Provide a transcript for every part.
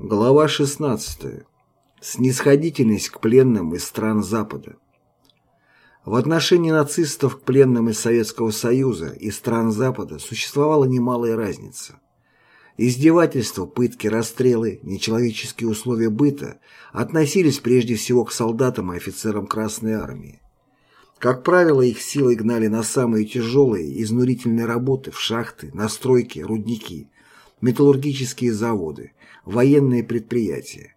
Глава 16. Снисходительность к пленным из стран Запада. В отношении нацистов к пленным из Советского Союза и стран Запада существовала немалая разница. Издевательства, пытки, расстрелы, нечеловеческие условия быта относились прежде всего к солдатам и офицерам Красной Армии. Как правило, их силой гнали на самые тяжелые, изнурительные работы в шахты, на стройки, рудники, металлургические заводы, военные предприятия.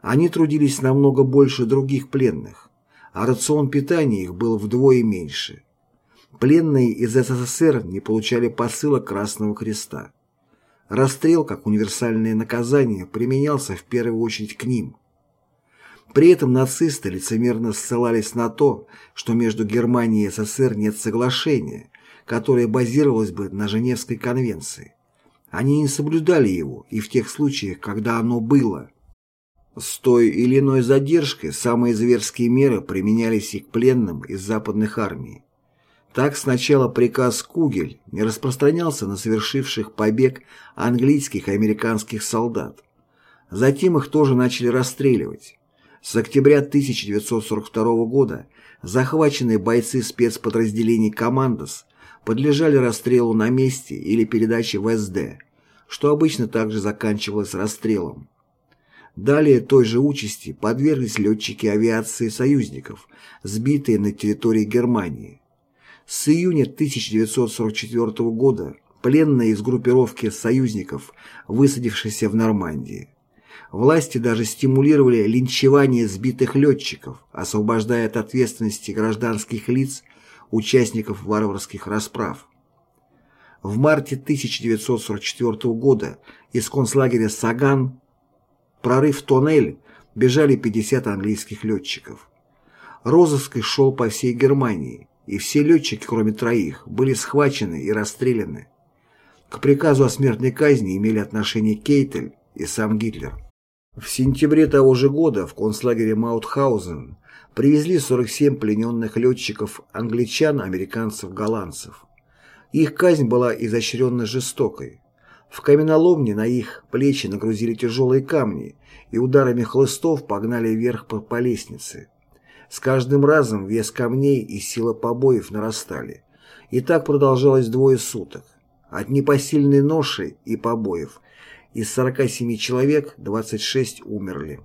Они трудились намного больше других пленных, а рацион питания их был вдвое меньше. Пленные из СССР не получали посылок Красного Креста. Расстрел, как универсальное наказание, применялся в первую очередь к ним. При этом нацисты лицемерно ссылались на то, что между Германией и СССР нет соглашения, которое базировалось бы на Женевской конвенции. Они не соблюдали его и в тех случаях, когда оно было. С той или иной задержкой самые зверские меры применялись и к пленным из западных армий. Так сначала приказ Кугель не распространялся на совершивших побег английских и американских солдат. Затем их тоже начали расстреливать. С октября 1942 года захваченные бойцы спецподразделений «Командос» подлежали расстрелу на месте или передаче в СД, что обычно также заканчивалось расстрелом. Далее той же участи подверглись летчики авиации союзников, сбитые на территории Германии. С июня 1944 года пленные из группировки союзников, высадившиеся в Нормандии. Власти даже стимулировали линчевание сбитых летчиков, освобождая от ответственности гражданских лиц участников варварских расправ. В марте 1944 года из концлагеря Саган, прорыв тоннель, бежали 50 английских летчиков. Розыск шел по всей Германии, и все летчики, кроме троих, были схвачены и расстреляны. К приказу о смертной казни имели отношение Кейтель и сам Гитлер. В сентябре того же года в концлагере Маутхаузен привезли 47 плененных летчиков англичан, американцев, голландцев. Их казнь была изощренно жестокой. В каменоломне на их плечи нагрузили тяжелые камни и ударами хлыстов погнали вверх по, по лестнице. С каждым разом вес камней и сила побоев нарастали. И так продолжалось двое суток. От непосильной ноши и побоев из 47 человек 26 умерли.